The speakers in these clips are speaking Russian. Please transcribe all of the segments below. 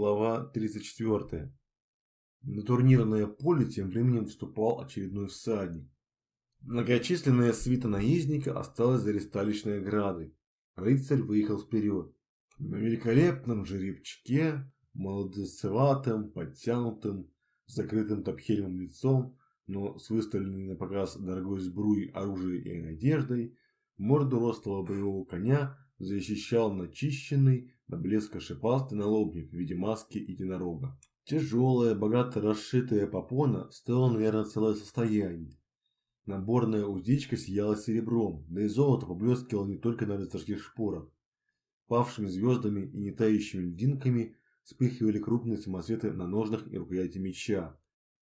Глава 34. На турнирное поле тем временем вступал очередной всадник. Многочисленная свита наездника осталась за ресталищной оградой. Рыцарь выехал вперед. На великолепном жеребчике, молодцеватым, подтянутым, закрытым топхельмом лицом, но с выставленной на показ дорогой сбруей, оружием и одеждой, морду ростового боевого коня защищал начищенный, на блеск шипастый налобник в виде маски единорога. Тяжелая, богато расшитая попона стоила, наверное, целое состояние. Наборная уздечка сияла серебром, да и золото поблескивало не только на рыцарских шпорах. Павшими звездами и нетающими льдинками вспыхивали крупные самоцветы на ножнах и рукояти меча,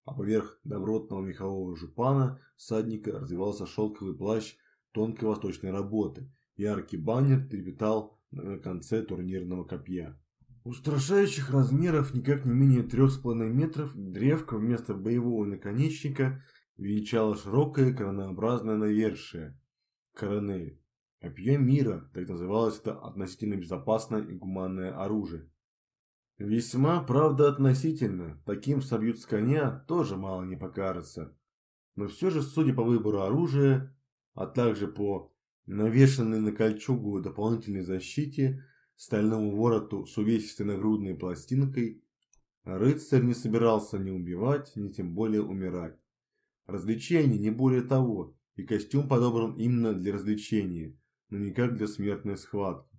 а поверх добротного мехового жупана всадника развивался шелковый плащ тонкой восточной работы. Яркий баннер трепетал на конце турнирного копья. Устрашающих размеров никак не менее трех с половиной метров древко вместо боевого наконечника венчало широкое коронообразное навершие – коронель. Копье мира, так называлось это относительно безопасное и гуманное оружие. Весьма, правда, относительно. Таким собьют с коня тоже мало не покажется. Но все же, судя по выбору оружия, а также по навешанной на кольчугу дополнительной защите, стальному вороту с увесистой нагрудной пластинкой, рыцарь не собирался ни убивать, ни тем более умирать. Развлечение не более того, и костюм подобран именно для развлечения, но никак для смертной схватки.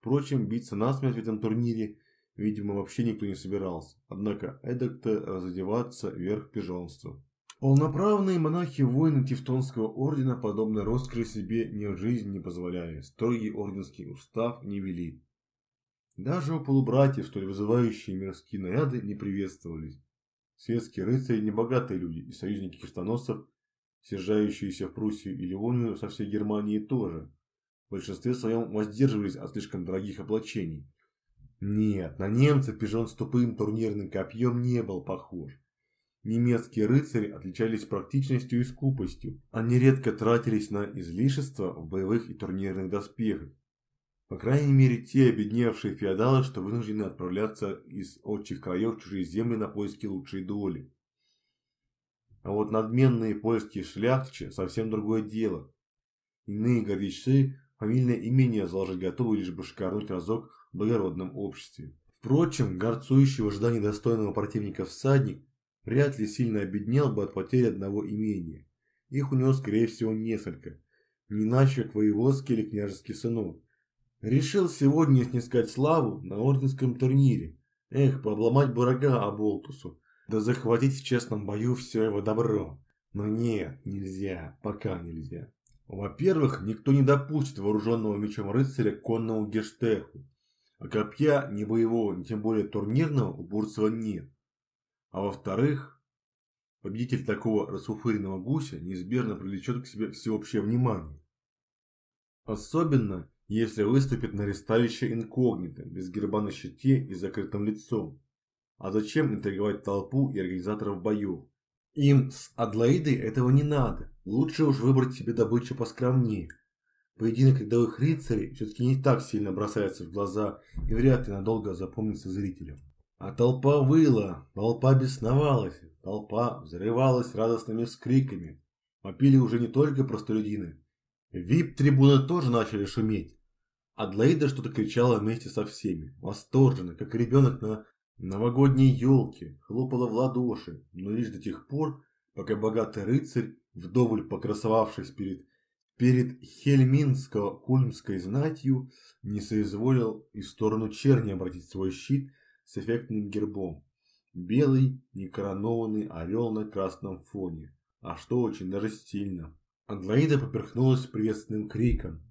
Впрочем, биться насмерть в этом турнире, видимо, вообще никто не собирался, однако эдак-то разодеваться вверх пижонства. Полноправные монахи-воины Тевтонского ордена подобной роскоши себе ни в жизни не позволяли, строгий орденский устав не вели. Даже у полубратьев столь вызывающие мирские наряды не приветствовались. Светские рыцари – небогатые люди, и союзники крестоносцев, съезжающиеся в Пруссию и Ливонию со всей Германии тоже, в большинстве своем воздерживались от слишком дорогих оплачений. Нет, на немца пижон с тупым турнирным копьем не был похож. Немецкие рыцари отличались практичностью и скупостью. Они редко тратились на излишества в боевых и турнирных доспехах. По крайней мере, те обедневшие феодалы, что вынуждены отправляться из отчих краев в чужие земли на поиски лучшей доли. А вот надменные польские шляхтичи – совсем другое дело. Иные гордичцы фамильное имение заложить готовы, лишь бы шикарнуть разок в благородном обществе. Впрочем, горцующий в ожидании достойного противника всадник вряд ли сильно обеднел бы от потери одного имения. Их у него, скорее всего, несколько, не иначе как воеводский или княжеский сынок. Решил сегодня снискать славу на орденском турнире. Эх, пообломать бы рога Аболтусу, да захватить в честном бою все его добро. Но нет, нельзя, пока нельзя. Во-первых, никто не допустит вооруженного мечом рыцаря к конному гештеху. А копья ни боевого, ни тем более турнирного у Бурцева нет. А во-вторых, победитель такого расфуфыренного гуся неизбежно привлечет к себе всеобщее внимание. Особенно, если выступит на ресталище инкогнито, без герба на щите и закрытым лицом. А зачем интриговать толпу и организаторов боев? Им с Адлоидой этого не надо. Лучше уж выбрать себе добычу поскромнее. Поединок рядовых рыцарей все-таки не так сильно бросается в глаза и вряд ли надолго запомнится зрителям. А толпа выла, толпа бесновалась, толпа взрывалась радостными скриками. Попили уже не только простолюдины. Вип-трибуны тоже начали шуметь. Адлоида что-то кричала вместе со всеми, восторженно, как ребенок на новогодней елке, хлопала в ладоши, но лишь до тех пор, пока богатый рыцарь, вдоволь покрасовавшись перед, перед Хельминско-Кульмской знатью, не соизволил и в сторону черни обратить свой щит с эффектным гербом. Белый, некоронованный орел на красном фоне. А что очень даже стильно. Адлоида поперхнулась приветственным криком.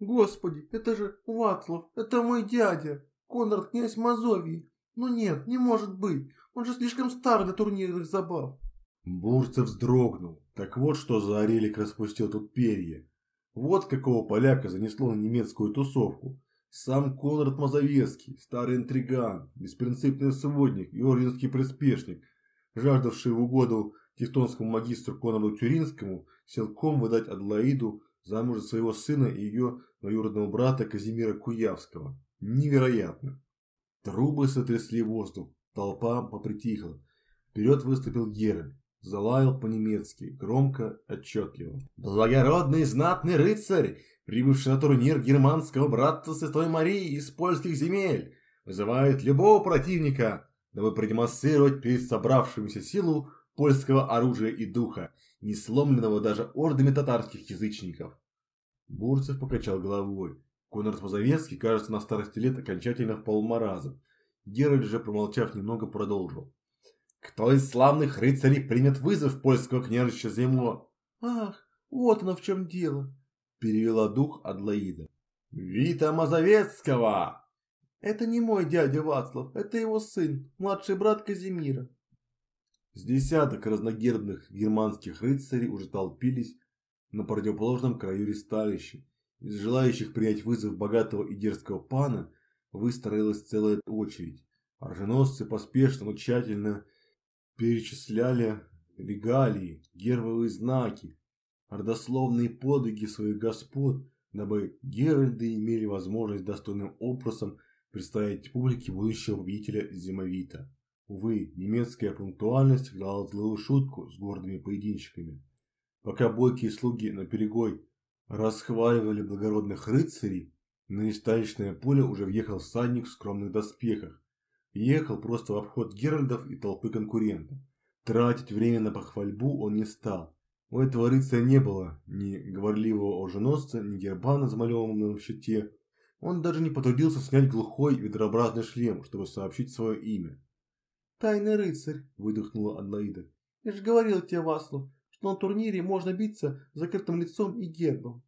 «Господи, это же Вацлав, это мой дядя, Конрад князь Мазовии. Ну нет, не может быть, он же слишком стар для турнирных забав». Бурцев вздрогнул. Так вот что за орелик распустил тут перья. Вот какого поляка занесло на немецкую тусовку. Сам Конрад Мазовецкий, старый интриган, беспринципный сводник и орденский приспешник, жаждавший в угоду тевтонскому магистру Конраду Тюринскому силком выдать Адлоиду замуж за своего сына и ее двоюродного брата Казимира Куявского. Невероятно. Трубы сотрясли воздух, толпа попритихла. Вперед выступил Геральт, залаял по-немецки, громко, отчетливо. «Благородный знатный рыцарь, прибывший на турнир германского братства Святой Марии из польских земель, вызывает любого противника, дабы продемонстрировать перед собравшимися силу польского оружия и духа, не сломленного даже ордами татарских язычников. Бурцев покачал головой. Конрад Мазовецкий, кажется, на старости лет окончательно в маразм. Геральт же, промолчав немного, продолжил. «Кто из славных рыцарей примет вызов польского княжича Зимо?» «Ах, вот оно в чем дело!» Перевела дух Адлоида. «Вита Мазовецкого!» «Это не мой дядя Вацлав, это его сын, младший брат Казимира». С десяток разногербных германских рыцарей уже толпились на противоположном краю ресталища. Из желающих принять вызов богатого и дерзкого пана выстроилась целая очередь. Оруженосцы поспешно, но тщательно перечисляли регалии, гербовые знаки, родословные подвиги своих господ, дабы Геральды имели возможность достойным образом представить публике будущего победителя Зимовита. Увы, немецкая пунктуальность играла злую шутку с гордыми поединщиками. Пока бойкие слуги на перегой расхваливали благородных рыцарей, на несталищное поле уже въехал всадник в скромных доспехах. Ехал просто в обход Геральдов и толпы конкурентов. Тратить время на похвальбу он не стал. У этого рыцаря не было ни говорливого оруженосца, ни герба на замалеванном щите. Он даже не потрудился снять глухой ведрообразный шлем, чтобы сообщить свое имя. «Тайный рыцарь», – выдохнула Адлоида. «Я же говорил тебе, Васлов, что на турнире можно биться закрытым лицом и гербом.